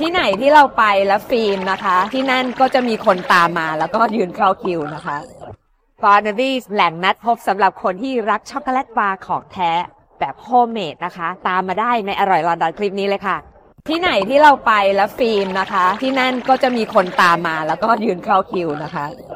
ที่ไหนที่เราไปแล้วฟิล์มนะคะ ที่นั่นก็จะมีคนตามมาแล้วก็ยืนเข้าคิวนะคะฟาร์นารีแหล่งนัดพบสำหรับคนที่รักช็อกโกแลตบาร์ของแท้แบบ homemade นะคะ ตามมาได้ในอร่อยลอนดอนคลิปนี้เลยค่ะ ที่ไหนที่เราไปแล้วฟิล์มนะคะ ที่นั่นก็จะมีคนตามมาแล้วก็ยืนเข้าคิวนะคะ